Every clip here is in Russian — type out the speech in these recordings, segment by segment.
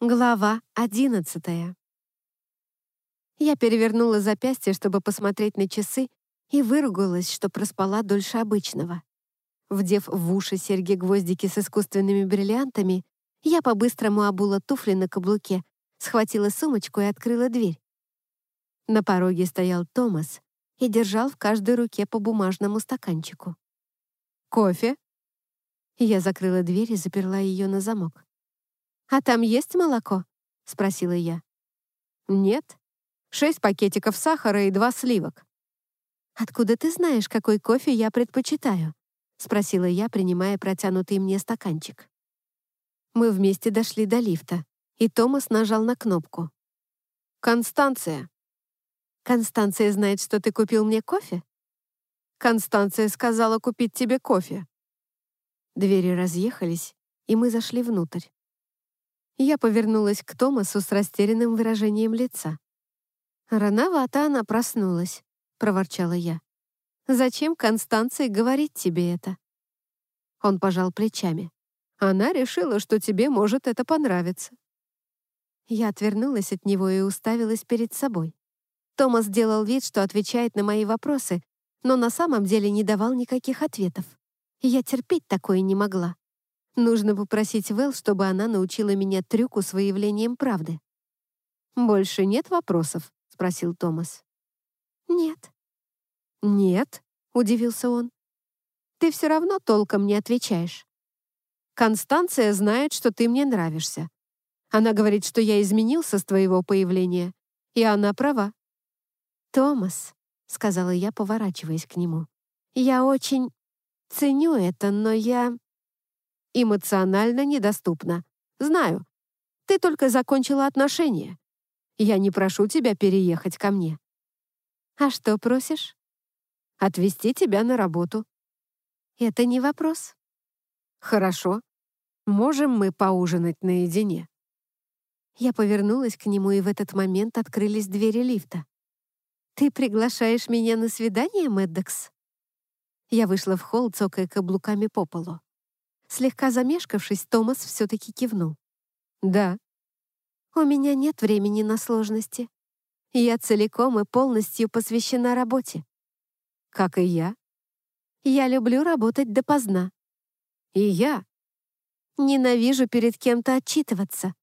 Глава одиннадцатая. Я перевернула запястье, чтобы посмотреть на часы, и выругалась, что проспала дольше обычного. Вдев в уши серьги-гвоздики с искусственными бриллиантами, я по-быстрому обула туфли на каблуке, схватила сумочку и открыла дверь. На пороге стоял Томас и держал в каждой руке по бумажному стаканчику. «Кофе?» Я закрыла дверь и заперла ее на замок. «А там есть молоко?» — спросила я. «Нет. Шесть пакетиков сахара и два сливок». «Откуда ты знаешь, какой кофе я предпочитаю?» — спросила я, принимая протянутый мне стаканчик. Мы вместе дошли до лифта, и Томас нажал на кнопку. «Констанция». «Констанция знает, что ты купил мне кофе?» «Констанция сказала купить тебе кофе». Двери разъехались, и мы зашли внутрь. Я повернулась к Томасу с растерянным выражением лица. «Рановато она проснулась», — проворчала я. «Зачем Констанции говорить тебе это?» Он пожал плечами. «Она решила, что тебе может это понравиться». Я отвернулась от него и уставилась перед собой. Томас делал вид, что отвечает на мои вопросы, но на самом деле не давал никаких ответов. Я терпеть такое не могла. Нужно попросить Вэл, чтобы она научила меня трюку с выявлением правды. «Больше нет вопросов?» — спросил Томас. «Нет». «Нет?» — удивился он. «Ты все равно толком не отвечаешь. Констанция знает, что ты мне нравишься. Она говорит, что я изменился с твоего появления, и она права». «Томас», — сказала я, поворачиваясь к нему, — «я очень ценю это, но я...» эмоционально недоступна. Знаю. Ты только закончила отношения. Я не прошу тебя переехать ко мне. А что просишь? Отвезти тебя на работу. Это не вопрос. Хорошо. Можем мы поужинать наедине? Я повернулась к нему, и в этот момент открылись двери лифта. «Ты приглашаешь меня на свидание, Мэддокс?» Я вышла в холл, цокая каблуками по полу. Слегка замешкавшись, Томас все-таки кивнул. «Да». «У меня нет времени на сложности. Я целиком и полностью посвящена работе». «Как и я». «Я люблю работать допоздна». «И я». «Ненавижу перед кем-то отчитываться».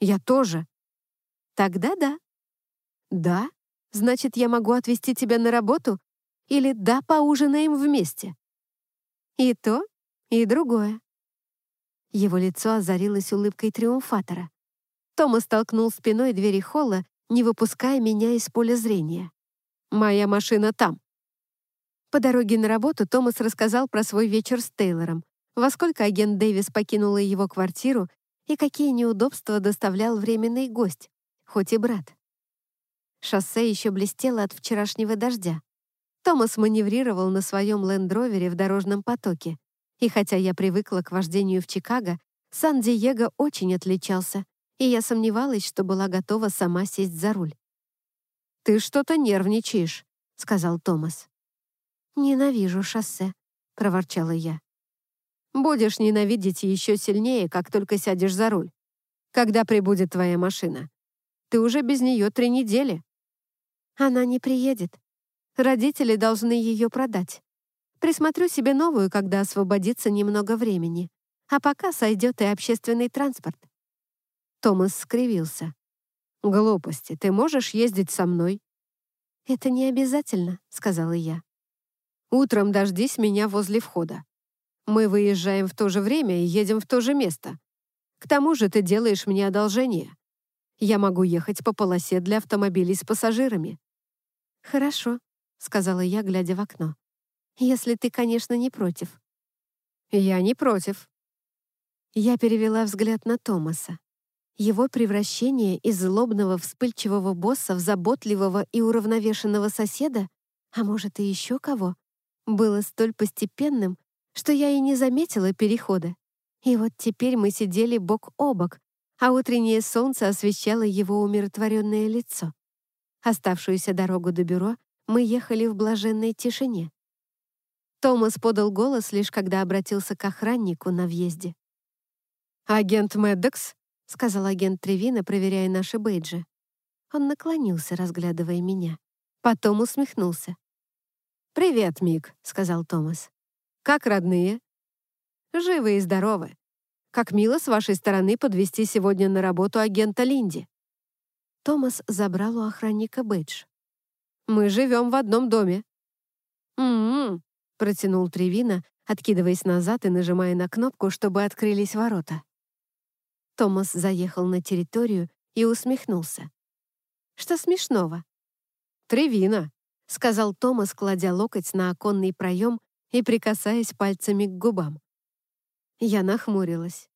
«Я тоже». «Тогда да». «Да? Значит, я могу отвезти тебя на работу? Или да, поужинаем вместе?» «И то, и другое. Его лицо озарилось улыбкой триумфатора. Томас толкнул спиной двери холла, не выпуская меня из поля зрения. «Моя машина там». По дороге на работу Томас рассказал про свой вечер с Тейлором, во сколько агент Дэвис покинула его квартиру и какие неудобства доставлял временный гость, хоть и брат. Шоссе еще блестело от вчерашнего дождя. Томас маневрировал на своем лендровере в дорожном потоке, и хотя я привыкла к вождению в Чикаго, Сан-Диего очень отличался, и я сомневалась, что была готова сама сесть за руль. «Ты что-то нервничаешь», — сказал Томас. «Ненавижу шоссе», — проворчала я. «Будешь ненавидеть еще сильнее, как только сядешь за руль. Когда прибудет твоя машина? Ты уже без нее три недели». «Она не приедет. Родители должны ее продать. Присмотрю себе новую, когда освободится немного времени. А пока сойдет и общественный транспорт». Томас скривился. «Глупости. Ты можешь ездить со мной?» «Это не обязательно», — сказала я. «Утром дождись меня возле входа. Мы выезжаем в то же время и едем в то же место. К тому же ты делаешь мне одолжение. Я могу ехать по полосе для автомобилей с пассажирами». «Хорошо», — сказала я, глядя в окно. Если ты, конечно, не против». «Я не против». Я перевела взгляд на Томаса. Его превращение из злобного, вспыльчивого босса в заботливого и уравновешенного соседа, а может и еще кого, было столь постепенным, что я и не заметила перехода. И вот теперь мы сидели бок о бок, а утреннее солнце освещало его умиротворенное лицо. Оставшуюся дорогу до бюро мы ехали в блаженной тишине. Томас подал голос лишь когда обратился к охраннику на въезде. «Агент Мэддокс, — сказал агент Тревина, проверяя наши бейджи. Он наклонился, разглядывая меня. Потом усмехнулся. «Привет, Мик», — сказал Томас. «Как родные?» «Живы и здоровы. Как мило с вашей стороны подвести сегодня на работу агента Линди». Томас забрал у охранника бейдж. «Мы живем в одном доме». «М-м-м», протянул Тревина, откидываясь назад и нажимая на кнопку, чтобы открылись ворота. Томас заехал на территорию и усмехнулся. «Что смешного?» «Тревина», — сказал Томас, кладя локоть на оконный проем и прикасаясь пальцами к губам. Я нахмурилась.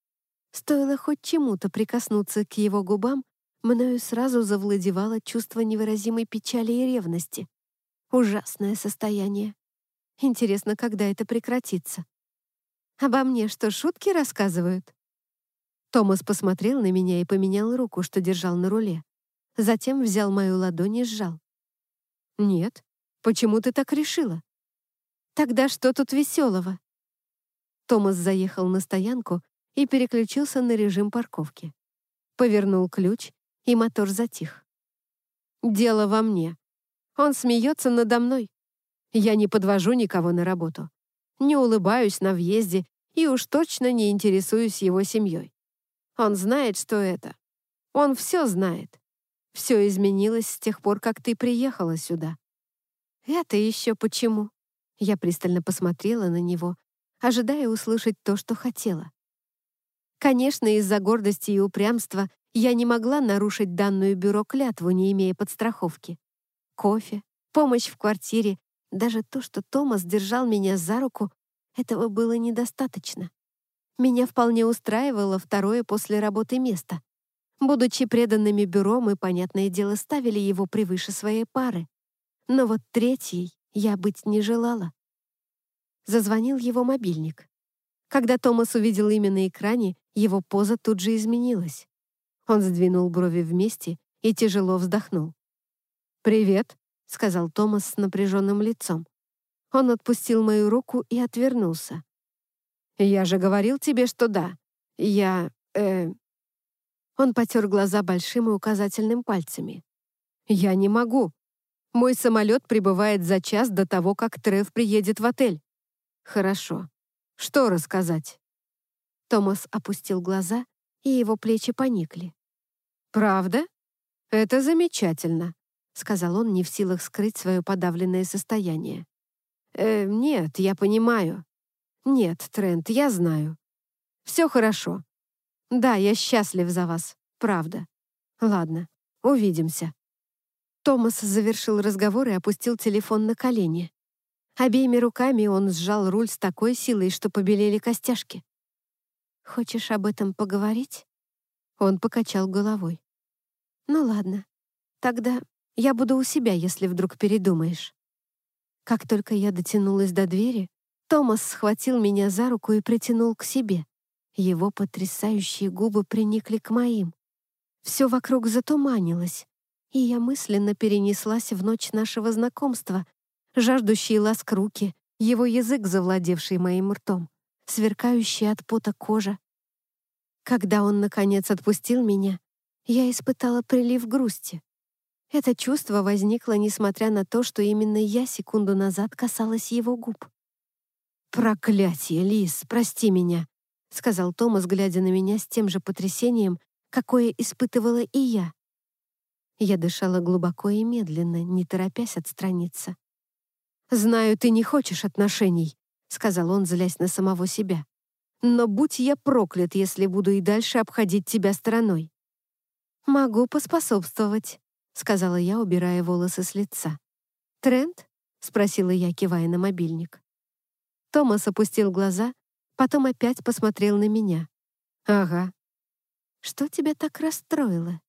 Стоило хоть чему-то прикоснуться к его губам, мною сразу завладевало чувство невыразимой печали и ревности. Ужасное состояние. Интересно, когда это прекратится? Обо мне что, шутки рассказывают? Томас посмотрел на меня и поменял руку, что держал на руле. Затем взял мою ладонь и сжал. «Нет. Почему ты так решила?» «Тогда что тут веселого?» Томас заехал на стоянку и переключился на режим парковки. Повернул ключ, и мотор затих. «Дело во мне. Он смеется надо мной. Я не подвожу никого на работу. Не улыбаюсь на въезде и уж точно не интересуюсь его семьей. Он знает, что это. Он все знает. Все изменилось с тех пор, как ты приехала сюда. Это еще почему? Я пристально посмотрела на него, ожидая услышать то, что хотела. Конечно, из-за гордости и упрямства я не могла нарушить данную бюро клятву, не имея подстраховки. Кофе, помощь в квартире, даже то, что Томас держал меня за руку, этого было недостаточно. Меня вполне устраивало второе после работы место. Будучи преданными бюро, мы, понятное дело, ставили его превыше своей пары. Но вот третьей я быть не желала. Зазвонил его мобильник. Когда Томас увидел имя на экране, его поза тут же изменилась. Он сдвинул брови вместе и тяжело вздохнул. «Привет», — сказал Томас с напряженным лицом. Он отпустил мою руку и отвернулся. «Я же говорил тебе, что да. Я... э...» Он потер глаза большим и указательным пальцами. «Я не могу. Мой самолет прибывает за час до того, как Трев приедет в отель». «Хорошо. Что рассказать?» Томас опустил глаза, и его плечи поникли. «Правда? Это замечательно», — сказал он, не в силах скрыть свое подавленное состояние. «Э, «Нет, я понимаю. «Нет, Трент, я знаю. Все хорошо. Да, я счастлив за вас, правда. Ладно, увидимся». Томас завершил разговор и опустил телефон на колени. Обеими руками он сжал руль с такой силой, что побелели костяшки. «Хочешь об этом поговорить?» Он покачал головой. «Ну ладно, тогда я буду у себя, если вдруг передумаешь». Как только я дотянулась до двери, Томас схватил меня за руку и притянул к себе. Его потрясающие губы приникли к моим. Все вокруг затуманилось, и я мысленно перенеслась в ночь нашего знакомства, жаждущие ласк руки, его язык, завладевший моим ртом, сверкающий от пота кожа. Когда он, наконец, отпустил меня, я испытала прилив грусти. Это чувство возникло, несмотря на то, что именно я секунду назад касалась его губ. «Проклятие, Лис, прости меня», — сказал Томас, глядя на меня с тем же потрясением, какое испытывала и я. Я дышала глубоко и медленно, не торопясь отстраниться. «Знаю, ты не хочешь отношений», — сказал он, злясь на самого себя. «Но будь я проклят, если буду и дальше обходить тебя стороной». «Могу поспособствовать», — сказала я, убирая волосы с лица. «Тренд?» — спросила я, кивая на мобильник. Томас опустил глаза, потом опять посмотрел на меня. «Ага». «Что тебя так расстроило?»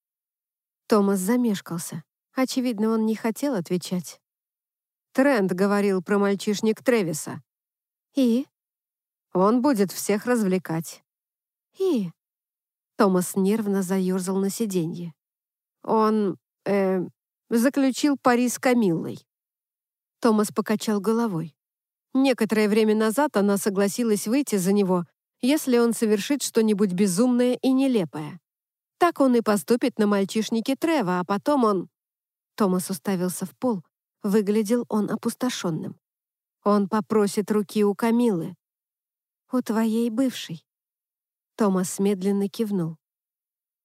Томас замешкался. Очевидно, он не хотел отвечать. Трент говорил про мальчишник Тревиса. «И?» «Он будет всех развлекать». «И?» Томас нервно заерзал на сиденье. «Он, э, заключил пари с Камиллой». Томас покачал головой. Некоторое время назад она согласилась выйти за него, если он совершит что-нибудь безумное и нелепое. Так он и поступит на мальчишнике Трева, а потом он...» Томас уставился в пол. Выглядел он опустошенным. «Он попросит руки у Камилы». «У твоей бывшей». Томас медленно кивнул.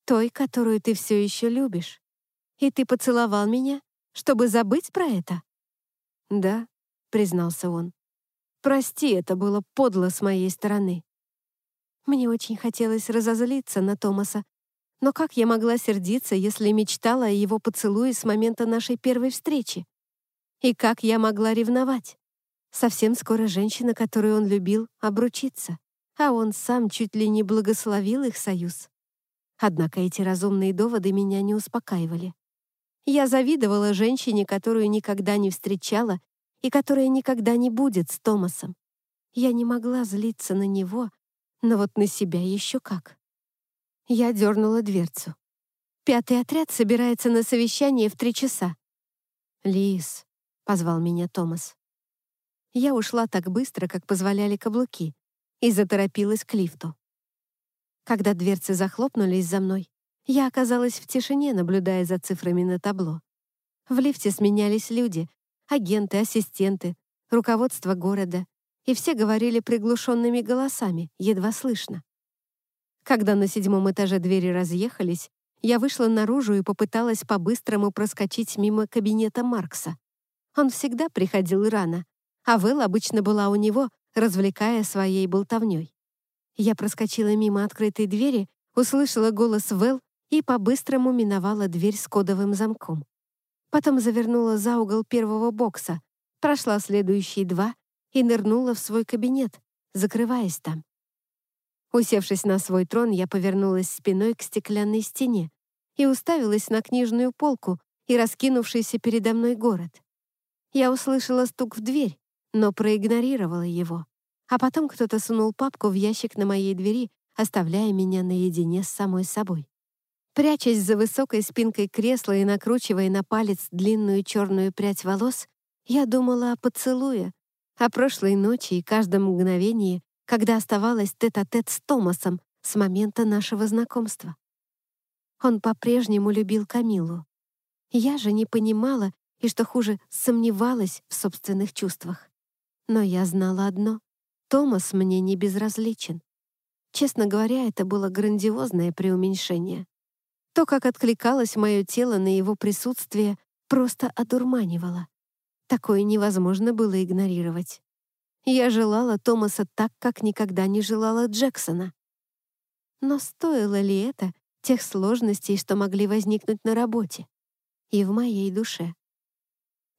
«Той, которую ты все еще любишь. И ты поцеловал меня, чтобы забыть про это?» «Да», — признался он. «Прости, это было подло с моей стороны». Мне очень хотелось разозлиться на Томаса, но как я могла сердиться, если мечтала о его поцелуе с момента нашей первой встречи? И как я могла ревновать? Совсем скоро женщина, которую он любил, обручится, а он сам чуть ли не благословил их союз. Однако эти разумные доводы меня не успокаивали. Я завидовала женщине, которую никогда не встречала и которая никогда не будет с Томасом. Я не могла злиться на него, но вот на себя еще как. Я дернула дверцу. Пятый отряд собирается на совещание в три часа. «Лис», — позвал меня Томас. Я ушла так быстро, как позволяли каблуки, и заторопилась к лифту. Когда дверцы захлопнулись за мной, я оказалась в тишине, наблюдая за цифрами на табло. В лифте сменялись люди, агенты, ассистенты, руководство города, и все говорили приглушенными голосами, едва слышно. Когда на седьмом этаже двери разъехались, я вышла наружу и попыталась по-быстрому проскочить мимо кабинета Маркса. Он всегда приходил рано, а Вэл обычно была у него, развлекая своей болтовней. Я проскочила мимо открытой двери, услышала голос Вэл и по-быстрому миновала дверь с кодовым замком. Потом завернула за угол первого бокса, прошла следующие два и нырнула в свой кабинет, закрываясь там. Усевшись на свой трон, я повернулась спиной к стеклянной стене и уставилась на книжную полку и раскинувшийся передо мной город. Я услышала стук в дверь, но проигнорировала его. А потом кто-то сунул папку в ящик на моей двери, оставляя меня наедине с самой собой. Прячась за высокой спинкой кресла и накручивая на палец длинную черную прядь волос, я думала о поцелуе, о прошлой ночи и каждом мгновении, когда оставалась тет-а-тет -тет с Томасом с момента нашего знакомства. Он по-прежнему любил Камилу. Я же не понимала и, что хуже, сомневалась в собственных чувствах. Но я знала одно — Томас мне не безразличен. Честно говоря, это было грандиозное преуменьшение. То, как откликалось мое тело на его присутствие, просто одурманивало. Такое невозможно было игнорировать. Я желала Томаса так, как никогда не желала Джексона. Но стоило ли это тех сложностей, что могли возникнуть на работе и в моей душе?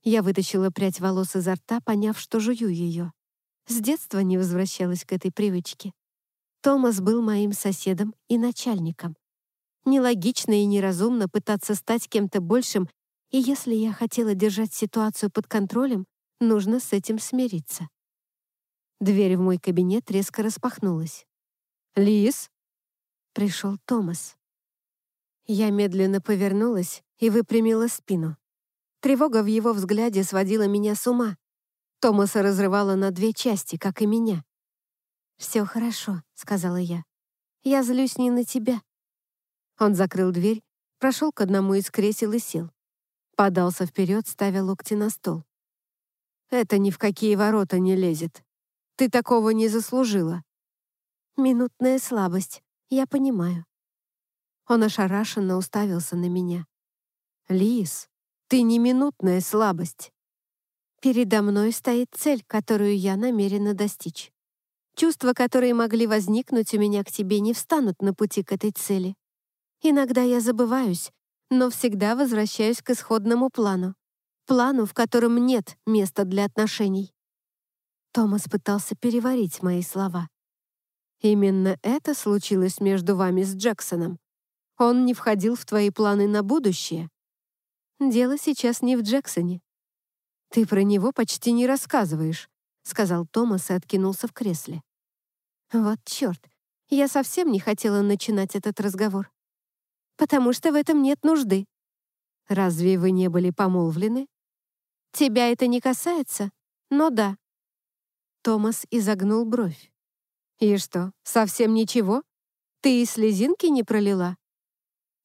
Я вытащила прядь волос изо рта, поняв, что жую ее. С детства не возвращалась к этой привычке. Томас был моим соседом и начальником. Нелогично и неразумно пытаться стать кем-то большим, и если я хотела держать ситуацию под контролем, нужно с этим смириться. Дверь в мой кабинет резко распахнулась. «Лис?» Пришел Томас. Я медленно повернулась и выпрямила спину. Тревога в его взгляде сводила меня с ума. Томаса разрывала на две части, как и меня. «Все хорошо», — сказала я. «Я злюсь не на тебя. Он закрыл дверь, прошел к одному из кресел и сел. Подался вперед, ставя локти на стол. «Это ни в какие ворота не лезет. Ты такого не заслужила». «Минутная слабость, я понимаю». Он ошарашенно уставился на меня. «Лис, ты не минутная слабость. Передо мной стоит цель, которую я намерена достичь. Чувства, которые могли возникнуть у меня к тебе, не встанут на пути к этой цели. Иногда я забываюсь, но всегда возвращаюсь к исходному плану. Плану, в котором нет места для отношений. Томас пытался переварить мои слова. Именно это случилось между вами с Джексоном. Он не входил в твои планы на будущее. Дело сейчас не в Джексоне. Ты про него почти не рассказываешь, сказал Томас и откинулся в кресле. Вот черт, я совсем не хотела начинать этот разговор потому что в этом нет нужды. Разве вы не были помолвлены? Тебя это не касается, но да. Томас изогнул бровь. И что, совсем ничего? Ты и слезинки не пролила?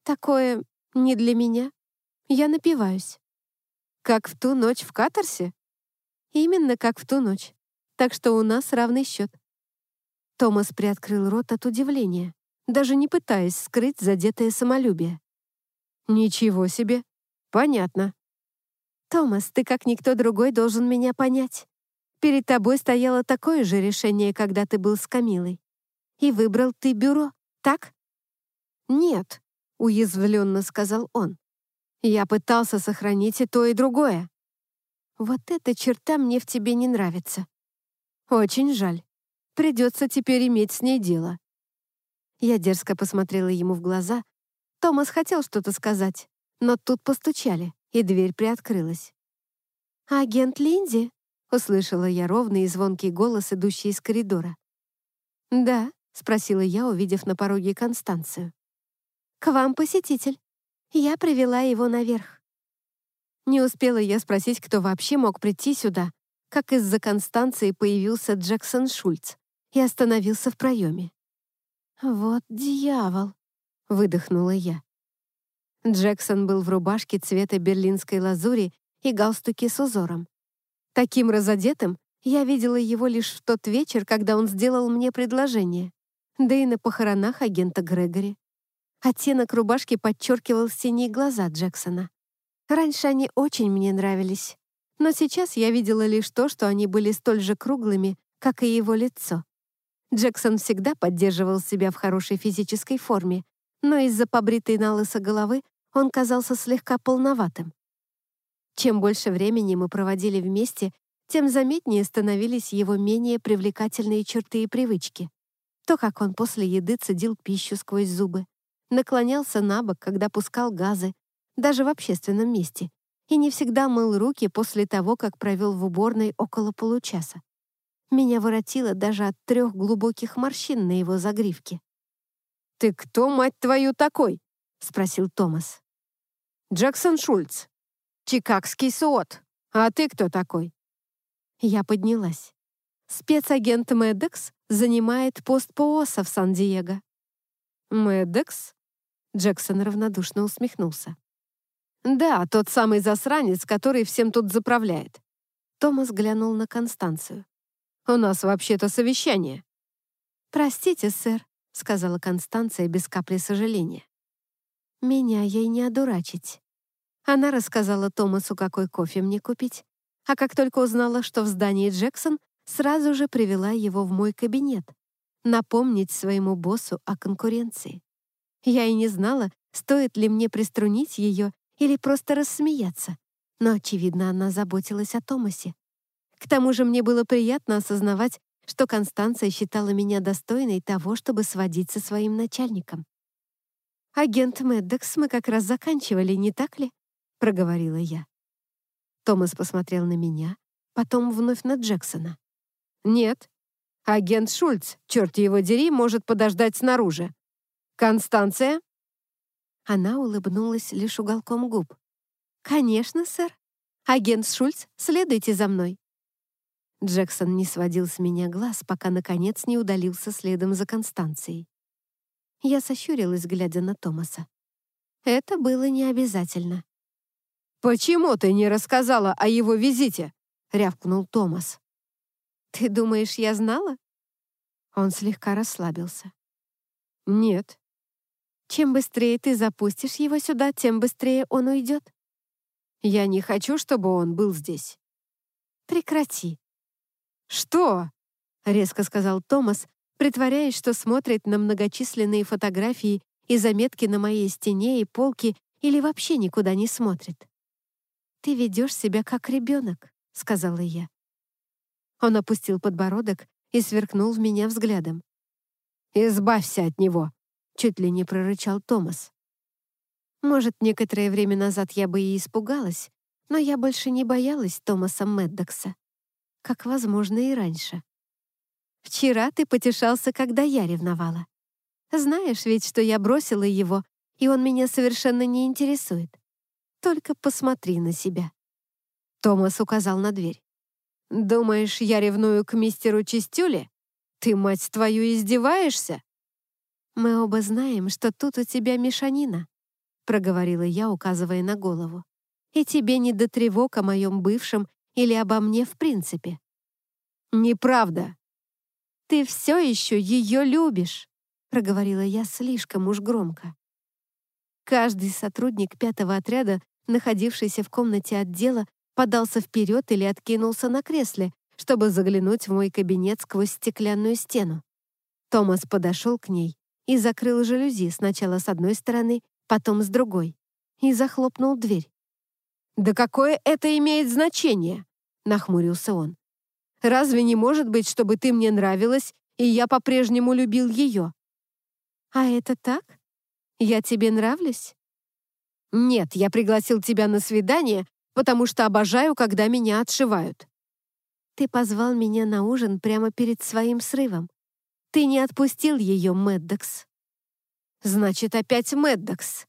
Такое не для меня. Я напиваюсь. Как в ту ночь в Катарсе? Именно как в ту ночь. Так что у нас равный счет. Томас приоткрыл рот от удивления, даже не пытаясь скрыть задетое самолюбие. «Ничего себе! Понятно». «Томас, ты как никто другой должен меня понять. Перед тобой стояло такое же решение, когда ты был с Камилой. И выбрал ты бюро, так?» «Нет», — уязвленно сказал он. «Я пытался сохранить и то, и другое. Вот эта черта мне в тебе не нравится. Очень жаль. Придется теперь иметь с ней дело». Я дерзко посмотрела ему в глаза. Томас хотел что-то сказать, но тут постучали, и дверь приоткрылась. «Агент Линди?» — услышала я ровный и звонкий голос, идущий из коридора. «Да», — спросила я, увидев на пороге Констанцию. «К вам посетитель. Я привела его наверх». Не успела я спросить, кто вообще мог прийти сюда, как из-за Констанции появился Джексон Шульц и остановился в проеме. «Вот дьявол!» — выдохнула я. Джексон был в рубашке цвета берлинской лазури и галстуке с узором. Таким разодетым я видела его лишь в тот вечер, когда он сделал мне предложение, да и на похоронах агента Грегори. Оттенок рубашки подчеркивал синие глаза Джексона. Раньше они очень мне нравились, но сейчас я видела лишь то, что они были столь же круглыми, как и его лицо. Джексон всегда поддерживал себя в хорошей физической форме, но из-за побритой налыса головы он казался слегка полноватым. Чем больше времени мы проводили вместе, тем заметнее становились его менее привлекательные черты и привычки. То, как он после еды цедил пищу сквозь зубы, наклонялся на бок, когда пускал газы, даже в общественном месте, и не всегда мыл руки после того, как провел в уборной около получаса. Меня воротило даже от трех глубоких морщин на его загривке. «Ты кто, мать твою, такой?» — спросил Томас. «Джексон Шульц. Чикагский СОТ. А ты кто такой?» Я поднялась. Спецагент Мэддекс занимает пост ПОСа в Сан-Диего. «Мэддекс?» Джексон равнодушно усмехнулся. «Да, тот самый засранец, который всем тут заправляет». Томас глянул на Констанцию. У нас вообще-то совещание». «Простите, сэр», — сказала Констанция без капли сожаления. «Меня ей не одурачить». Она рассказала Томасу, какой кофе мне купить, а как только узнала, что в здании Джексон, сразу же привела его в мой кабинет, напомнить своему боссу о конкуренции. Я и не знала, стоит ли мне приструнить ее или просто рассмеяться, но, очевидно, она заботилась о Томасе. К тому же мне было приятно осознавать, что Констанция считала меня достойной того, чтобы сводить со своим начальником. «Агент Мэддокс мы как раз заканчивали, не так ли?» — проговорила я. Томас посмотрел на меня, потом вновь на Джексона. «Нет. Агент Шульц, черт его дери, может подождать снаружи. Констанция?» Она улыбнулась лишь уголком губ. «Конечно, сэр. Агент Шульц, следуйте за мной». Джексон не сводил с меня глаз, пока, наконец, не удалился следом за Констанцией. Я сощурилась, глядя на Томаса. Это было не обязательно. «Почему ты не рассказала о его визите?» — рявкнул Томас. «Ты думаешь, я знала?» Он слегка расслабился. «Нет». «Чем быстрее ты запустишь его сюда, тем быстрее он уйдет». «Я не хочу, чтобы он был здесь». «Прекрати», «Что?» — резко сказал Томас, притворяясь, что смотрит на многочисленные фотографии и заметки на моей стене и полке или вообще никуда не смотрит. «Ты ведешь себя как ребенок», — сказала я. Он опустил подбородок и сверкнул в меня взглядом. «Избавься от него!» — чуть ли не прорычал Томас. Может, некоторое время назад я бы и испугалась, но я больше не боялась Томаса Меддокса как, возможно, и раньше. Вчера ты потешался, когда я ревновала. Знаешь ведь, что я бросила его, и он меня совершенно не интересует. Только посмотри на себя». Томас указал на дверь. «Думаешь, я ревную к мистеру Чистюле? Ты, мать твою, издеваешься?» «Мы оба знаем, что тут у тебя мешанина. проговорила я, указывая на голову. «И тебе не до тревог о моем бывшем или обо мне в принципе». «Неправда». «Ты все еще ее любишь», — проговорила я слишком уж громко. Каждый сотрудник пятого отряда, находившийся в комнате отдела, подался вперед или откинулся на кресле, чтобы заглянуть в мой кабинет сквозь стеклянную стену. Томас подошел к ней и закрыл жалюзи сначала с одной стороны, потом с другой, и захлопнул дверь. «Да какое это имеет значение?» — нахмурился он. «Разве не может быть, чтобы ты мне нравилась, и я по-прежнему любил ее?» «А это так? Я тебе нравлюсь?» «Нет, я пригласил тебя на свидание, потому что обожаю, когда меня отшивают». «Ты позвал меня на ужин прямо перед своим срывом. Ты не отпустил ее, Мэддокс». «Значит, опять Мэддокс».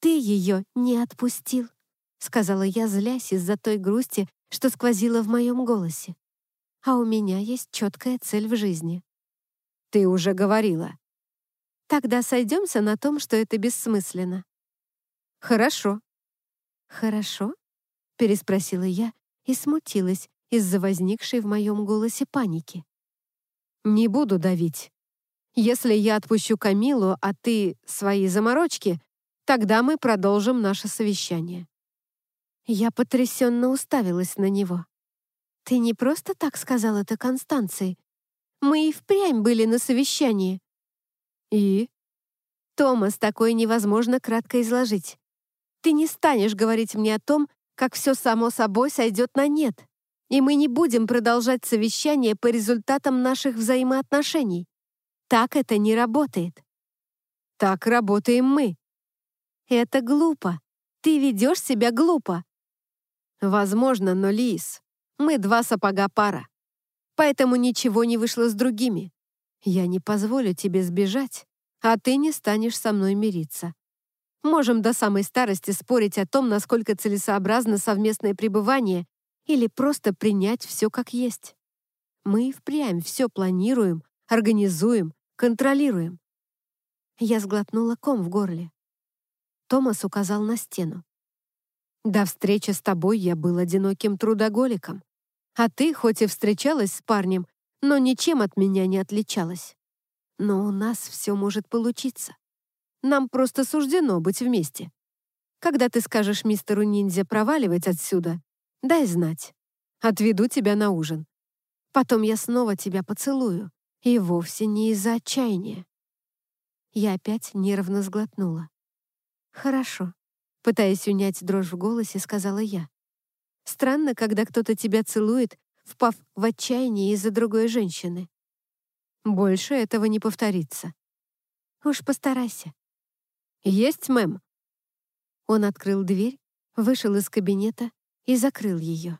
«Ты ее не отпустил», — сказала я, злясь из-за той грусти, что сквозила в моем голосе. «А у меня есть четкая цель в жизни». «Ты уже говорила». «Тогда сойдемся на том, что это бессмысленно». «Хорошо». «Хорошо?» — переспросила я и смутилась из-за возникшей в моем голосе паники. «Не буду давить. Если я отпущу Камилу, а ты свои заморочки, тогда мы продолжим наше совещание». Я потрясенно уставилась на него. «Ты не просто так сказал это Констанции. Мы и впрямь были на совещании». «И?» «Томас, такое невозможно кратко изложить. Ты не станешь говорить мне о том, как все само собой сойдет на нет, и мы не будем продолжать совещание по результатам наших взаимоотношений. Так это не работает. Так работаем мы. Это глупо. Ты ведешь себя глупо. Возможно, но, Лис, мы два сапога пара. Поэтому ничего не вышло с другими. Я не позволю тебе сбежать, а ты не станешь со мной мириться. Можем до самой старости спорить о том, насколько целесообразно совместное пребывание или просто принять все как есть. Мы впрямь все планируем, организуем, контролируем. Я сглотнула ком в горле. Томас указал на стену. До встречи с тобой я был одиноким трудоголиком. А ты, хоть и встречалась с парнем, но ничем от меня не отличалась. Но у нас все может получиться. Нам просто суждено быть вместе. Когда ты скажешь мистеру ниндзя проваливать отсюда, дай знать. Отведу тебя на ужин. Потом я снова тебя поцелую. И вовсе не из-за отчаяния. Я опять нервно сглотнула. «Хорошо», — пытаясь унять дрожь в голосе, сказала я. «Странно, когда кто-то тебя целует, впав в отчаяние из-за другой женщины». «Больше этого не повторится». «Уж постарайся. «Есть, мэм». Он открыл дверь, вышел из кабинета и закрыл ее.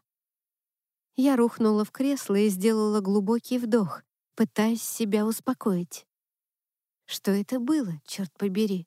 Я рухнула в кресло и сделала глубокий вдох, пытаясь себя успокоить. Что это было, черт побери?